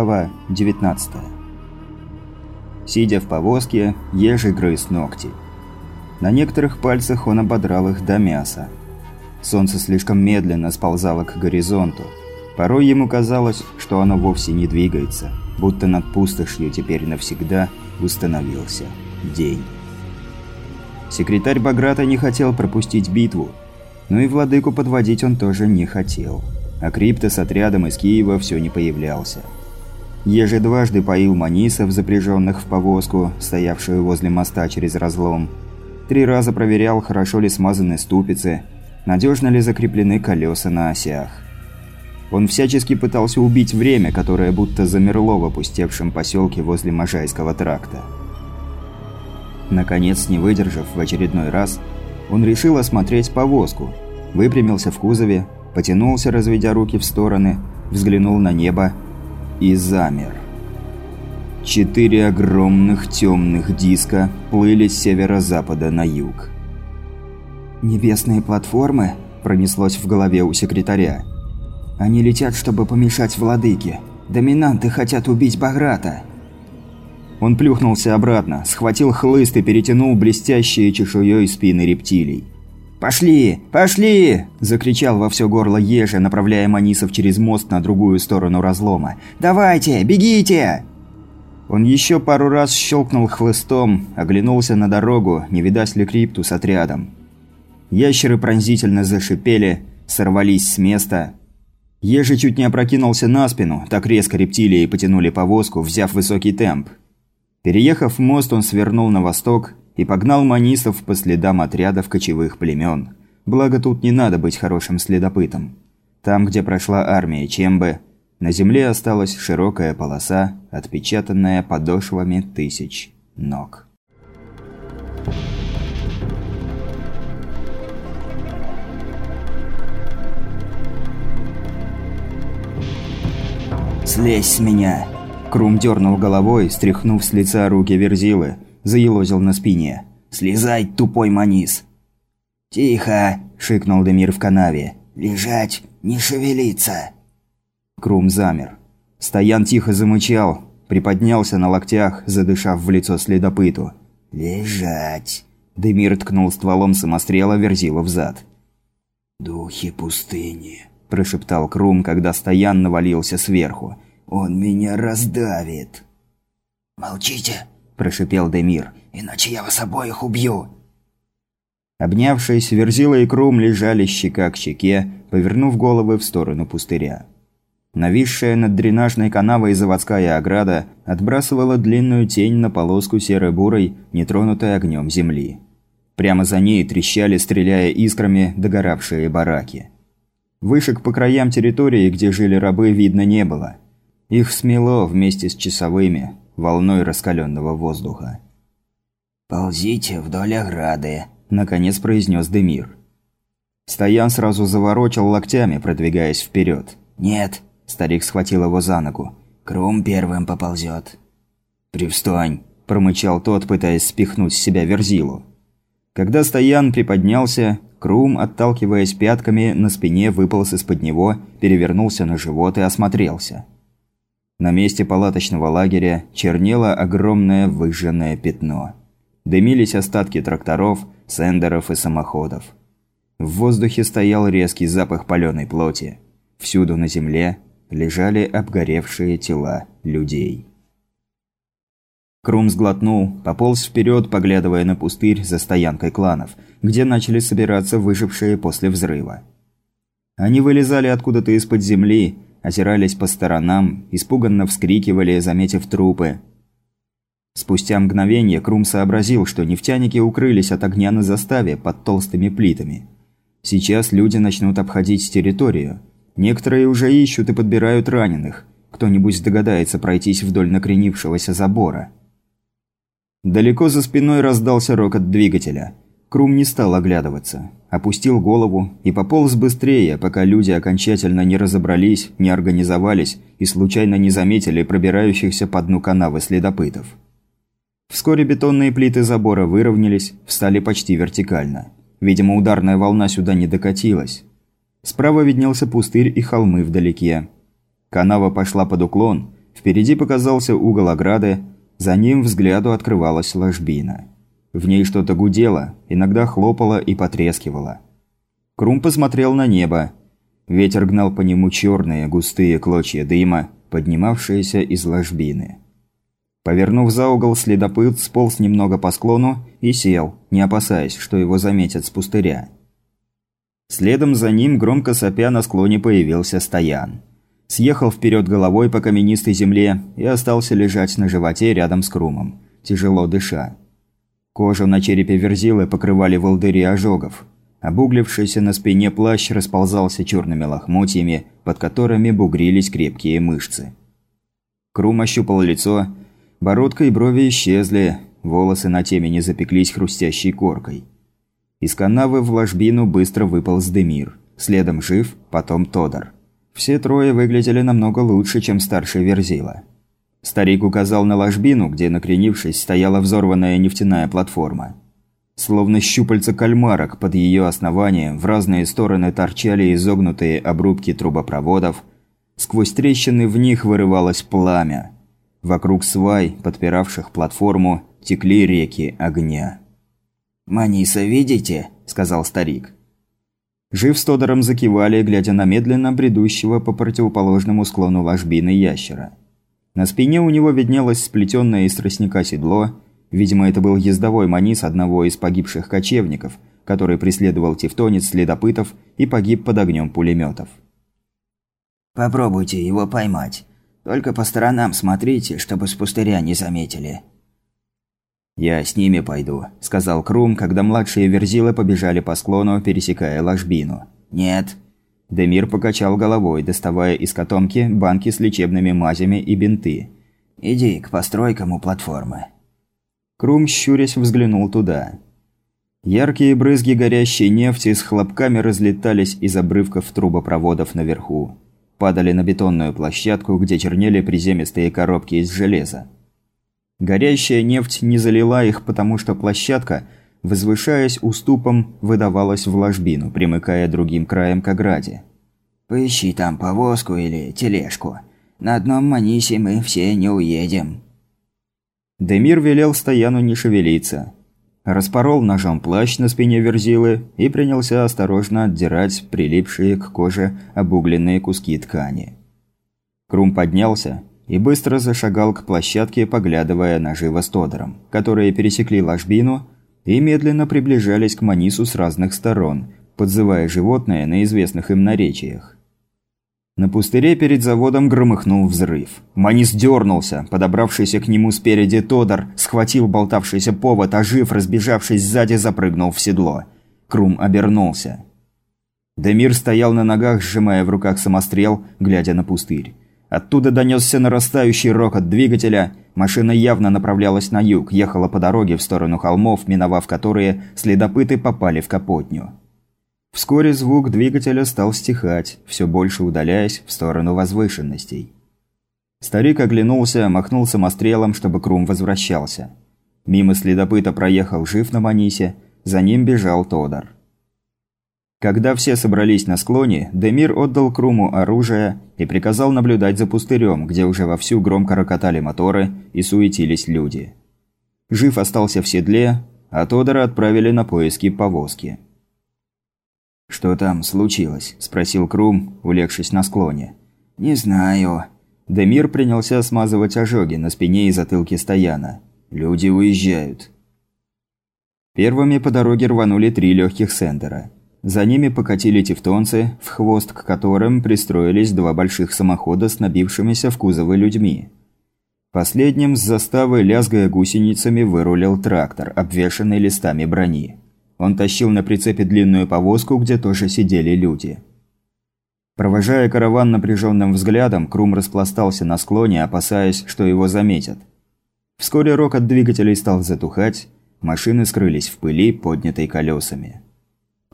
Глава 19 Сидя в повозке, ежи грыз ногти. На некоторых пальцах он ободрал их до мяса. Солнце слишком медленно сползало к горизонту. Порой ему казалось, что оно вовсе не двигается, будто над пустошью теперь навсегда установился день. Секретарь Баграта не хотел пропустить битву, но и владыку подводить он тоже не хотел. А Крипто с отрядом из Киева все не появлялся. Еже дважды поил манисов, запряженных в повозку, стоявшую возле моста через разлом. Три раза проверял, хорошо ли смазаны ступицы, надежно ли закреплены колеса на осях. Он всячески пытался убить время, которое будто замерло в опустевшем поселке возле Можайского тракта. Наконец, не выдержав в очередной раз, он решил осмотреть повозку, выпрямился в кузове, потянулся, разведя руки в стороны, взглянул на небо и замер. Четыре огромных темных диска плыли с северо-запада на юг. «Небесные платформы?» – пронеслось в голове у секретаря. «Они летят, чтобы помешать владыке. Доминанты хотят убить Баграта». Он плюхнулся обратно, схватил хлыст и перетянул блестящие чешуей спины рептилий. «Пошли! Пошли!» – закричал во все горло Ежа, направляя Манисов через мост на другую сторону разлома. «Давайте! Бегите!» Он еще пару раз щелкнул хлыстом, оглянулся на дорогу, не видать ли крипту с отрядом. Ящеры пронзительно зашипели, сорвались с места. Ежи чуть не опрокинулся на спину, так резко рептилии потянули повозку, взяв высокий темп. Переехав мост, он свернул на восток и погнал манисов по следам отрядов кочевых племен. Благо тут не надо быть хорошим следопытом. Там, где прошла армия Чембы, на земле осталась широкая полоса, отпечатанная подошвами тысяч ног. «Слезь с меня!» Крум дернул головой, стряхнув с лица руки Верзилы – заелозил на спине. «Слезай, тупой манис!» «Тихо!» – шикнул Демир в канаве. «Лежать, не шевелиться!» Крум замер. Стоян тихо замычал, приподнялся на локтях, задышав в лицо следопыту. «Лежать!» Демир ткнул стволом самострела Верзила в зад. «Духи пустыни!» – прошептал Крум, когда Стоян навалился сверху. «Он меня раздавит!» «Молчите!» Прошипел Демир. «Иначе я вас обоих убью!» Обнявшись, Верзила и Крум лежали щека к щеке, повернув головы в сторону пустыря. Нависшая над дренажной канавой заводская ограда отбрасывала длинную тень на полоску серо-бурой, нетронутой огнем земли. Прямо за ней трещали, стреляя искрами, догоравшие бараки. Вышек по краям территории, где жили рабы, видно не было. Их смело вместе с часовыми, волной раскаленного воздуха. «Ползите вдоль ограды», – наконец произнес Демир. Стоян сразу заворочил локтями, продвигаясь вперед. «Нет», – старик схватил его за ногу. «Крум первым поползет». «Привстань», – промычал тот, пытаясь спихнуть с себя верзилу. Когда Стоян приподнялся, Крум, отталкиваясь пятками, на спине выполз из-под него, перевернулся на живот и осмотрелся. На месте палаточного лагеря чернело огромное выжженное пятно. Дымились остатки тракторов, сендеров и самоходов. В воздухе стоял резкий запах паленой плоти. Всюду на земле лежали обгоревшие тела людей. Крум сглотнул, пополз вперед, поглядывая на пустырь за стоянкой кланов, где начали собираться выжившие после взрыва. Они вылезали откуда-то из-под земли, озирались по сторонам, испуганно вскрикивали, заметив трупы. Спустя мгновение Крум сообразил, что нефтяники укрылись от огня на заставе под толстыми плитами. Сейчас люди начнут обходить территорию. Некоторые уже ищут и подбирают раненых. Кто-нибудь догадается пройтись вдоль накренившегося забора. Далеко за спиной раздался рокот двигателя. Крум не стал оглядываться опустил голову и пополз быстрее, пока люди окончательно не разобрались, не организовались и случайно не заметили пробирающихся по дну канавы следопытов. Вскоре бетонные плиты забора выровнялись, встали почти вертикально. Видимо, ударная волна сюда не докатилась. Справа виднелся пустырь и холмы вдалеке. Канава пошла под уклон, Впереди показался угол ограды, за ним взгляду открывалась ложбина. В ней что-то гудело, иногда хлопало и потрескивало. Крум посмотрел на небо. Ветер гнал по нему черные густые клочья дыма, поднимавшиеся из ложбины. Повернув за угол, следопыт сполз немного по склону и сел, не опасаясь, что его заметят с пустыря. Следом за ним, громко сопя, на склоне появился Стоян. Съехал вперед головой по каменистой земле и остался лежать на животе рядом с Крумом, тяжело дыша. Кожу на черепе Верзилы покрывали волдыри ожогов. Обуглившийся на спине плащ расползался черными лохмотьями, под которыми бугрились крепкие мышцы. Крум ощупал лицо Бородка и брови исчезли, волосы на темени запеклись хрустящей коркой. Из канавы в ложбину быстро выпал Сдемир. Следом жив, потом Тодор. Все трое выглядели намного лучше, чем старший Верзила. Старик указал на ложбину, где, накренившись, стояла взорванная нефтяная платформа. Словно щупальца кальмарок под ее основанием в разные стороны торчали изогнутые обрубки трубопроводов. Сквозь трещины в них вырывалось пламя. Вокруг свай, подпиравших платформу, текли реки огня. «Маниса видите?» – сказал старик. Жив с Тодором закивали, глядя на медленно бредущего по противоположному склону ложбины ящера. На спине у него виднелось сплетенное из тростника седло, видимо, это был ездовой манис одного из погибших кочевников, который преследовал тевтонец следопытов и погиб под огнем пулеметов. «Попробуйте его поймать. Только по сторонам смотрите, чтобы с пустыря не заметили». «Я с ними пойду», – сказал Крум, когда младшие верзилы побежали по склону, пересекая ложбину. «Нет». Демир покачал головой, доставая из котомки банки с лечебными мазями и бинты. «Иди к постройкам у платформы». Крум, щурясь, взглянул туда. Яркие брызги горящей нефти с хлопками разлетались из обрывков трубопроводов наверху падали на бетонную площадку, где чернели приземистые коробки из железа. Горящая нефть не залила их, потому что площадка, возвышаясь уступом, выдавалась в ложбину, примыкая другим краем к ограде. «Поищи там повозку или тележку. На одном манисе мы все не уедем». Демир велел Стояну не шевелиться. Распорол ножом плащ на спине Верзилы и принялся осторожно отдирать прилипшие к коже обугленные куски ткани. Крум поднялся и быстро зашагал к площадке, поглядывая на живо с Тодором, которые пересекли ложбину и медленно приближались к Манису с разных сторон, подзывая животное на известных им наречиях. На пустыре перед заводом громыхнул взрыв. Манис дернулся. Подобравшийся к нему спереди Тодор схватил болтавшийся повод, а жив, разбежавшись сзади, запрыгнул в седло. Крум обернулся. Демир стоял на ногах, сжимая в руках самострел, глядя на пустырь. Оттуда донесся нарастающий рокот двигателя. Машина явно направлялась на юг, ехала по дороге в сторону холмов, миновав которые следопыты попали в Капотню. Вскоре звук двигателя стал стихать, все больше удаляясь в сторону возвышенностей. Старик оглянулся, махнул самострелом, чтобы Крум возвращался. Мимо следопыта проехал жив на Манисе, за ним бежал Тодор. Когда все собрались на склоне, Демир отдал Круму оружие и приказал наблюдать за пустырем, где уже вовсю громко рокотали моторы и суетились люди. Жив остался в седле, а Тодора отправили на поиски повозки. «Что там случилось?» – спросил Крум, улегшись на склоне. «Не знаю». Демир принялся смазывать ожоги на спине и затылке Стояна. «Люди уезжают». Первыми по дороге рванули три легких сендера. За ними покатили тевтонцы, в хвост к которым пристроились два больших самохода с набившимися в кузовы людьми. Последним с заставы, лязгая гусеницами, вырулил трактор, обвешанный листами брони. Он тащил на прицепе длинную повозку, где тоже сидели люди. Провожая караван напряженным взглядом, Крум распластался на склоне, опасаясь, что его заметят. Вскоре рок от двигателей стал затухать, машины скрылись в пыли, поднятой колесами.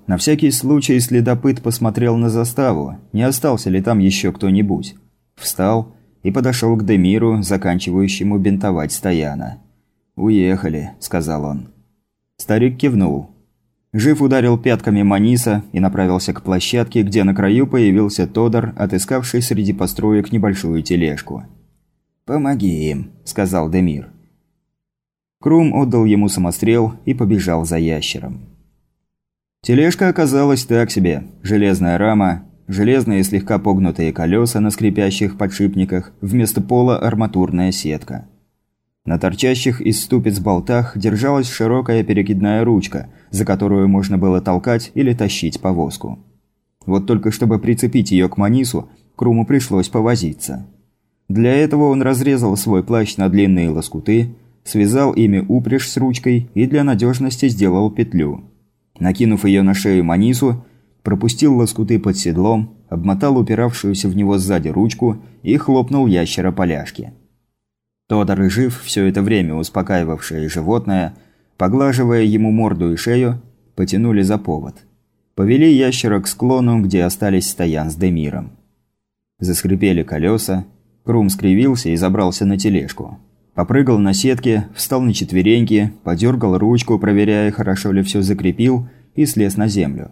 На всякий случай следопыт посмотрел на заставу, не остался ли там еще кто-нибудь. Встал и подошел к Демиру, заканчивающему бинтовать Стояна. «Уехали», – сказал он. Старик кивнул. Жив ударил пятками Маниса и направился к площадке, где на краю появился Тодор, отыскавший среди построек небольшую тележку. «Помоги им», – сказал Демир. Крум отдал ему самострел и побежал за ящером. Тележка оказалась так себе. Железная рама, железные слегка погнутые колеса на скрипящих подшипниках, вместо пола арматурная сетка. На торчащих из ступиц болтах держалась широкая перекидная ручка, за которую можно было толкать или тащить повозку. Вот только чтобы прицепить ее к Манису, Круму пришлось повозиться. Для этого он разрезал свой плащ на длинные лоскуты, связал ими упряжь с ручкой и для надежности сделал петлю. Накинув ее на шею Манису, пропустил лоскуты под седлом, обмотал упиравшуюся в него сзади ручку и хлопнул ящера поляшки. Тодор и Жив, все это время успокаивавшее животное, поглаживая ему морду и шею, потянули за повод. Повели ящера к склону, где остались стоян с Демиром. Заскрипели колеса, Крум скривился и забрался на тележку. Попрыгал на сетке, встал на четвереньки, подергал ручку, проверяя, хорошо ли все закрепил, и слез на землю.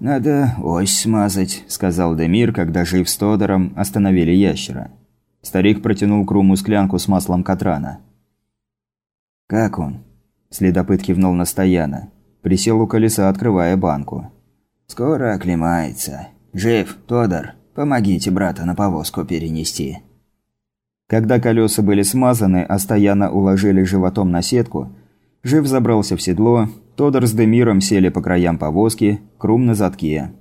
«Надо ось смазать», – сказал Демир, когда Жив с Тодором остановили ящера. Старик протянул Круму склянку с маслом Катрана. «Как он?» – следопыт кивнул на Стояна. Присел у колеса, открывая банку. «Скоро оклемается. Жив, Тодор, помогите брата на повозку перенести». Когда колеса были смазаны, а Стояна уложили животом на сетку, Жив забрался в седло, Тодор с Демиром сели по краям повозки, Крум на задке.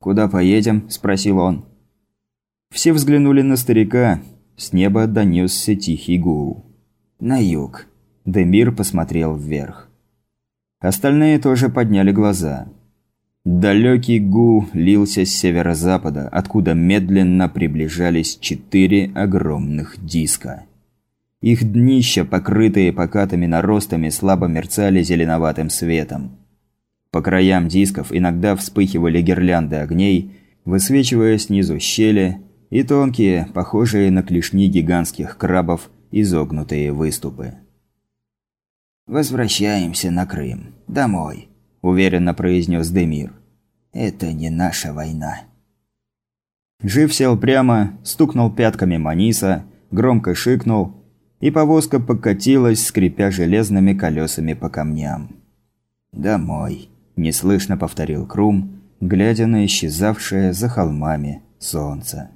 «Куда поедем?» – спросил он. Все взглянули на старика. С неба донесся тихий гул. «На юг». Демир посмотрел вверх. Остальные тоже подняли глаза. Далекий гул лился с северо-запада, откуда медленно приближались четыре огромных диска. Их днища, покрытые покатыми наростами, слабо мерцали зеленоватым светом. По краям дисков иногда вспыхивали гирлянды огней, высвечивая снизу щели и тонкие, похожие на клешни гигантских крабов, изогнутые выступы. «Возвращаемся на Крым. Домой», – уверенно произнес Демир. «Это не наша война». Жив сел прямо, стукнул пятками Маниса, громко шикнул, и повозка покатилась, скрипя железными колесами по камням. «Домой», – неслышно повторил Крум, глядя на исчезавшее за холмами солнце.